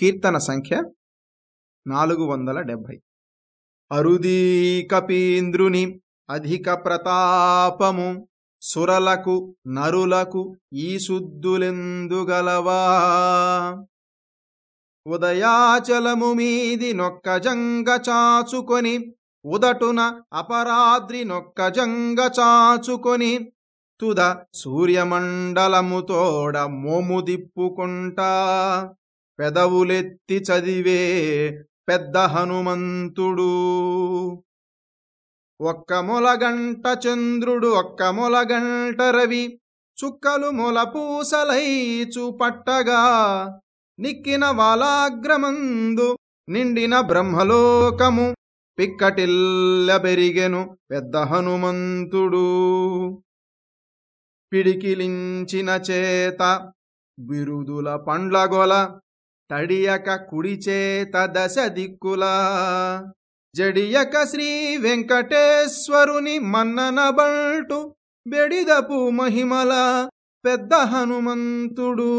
కీర్తన సంఖ్య నాలుగు వందల డెబ్భై. అరుదీ కపీంద్రుని అధిక ప్రతాపము సురలకు నరులకు ఈ శుద్ధులెందుగలవా ఉదయాచలము మీది నొక్క జంగ చాచుకొని ఉదటున అపరాద్రి నొక్క జంగ చాచుకొని తుద సూర్యమండలముతోడ మోము దిప్పుకుంటా? పెదవులెత్తి చదివే పెద్ద హనుమంతుడు. ఒక్క మొలగంట చంద్రుడు ఒక్క మొలగంట రవి చుక్కలు మొలపూసలై చూపట్టగా నిక్కిన వాలాగ్రమందు నిండిన బ్రహ్మలోకము పిక్కటిల్ల పెరిగెను పెద్ద హనుమంతుడు. పిడికిలించిన చేత బిరుదుల పండ్లగొల తడియక కుడిచేత దశ దిక్కులా జడియక శ్రీ వెంకటేశ్వరుని మన్నన బెడిదపు మహిమల పెద్ద హనుమంతుడు.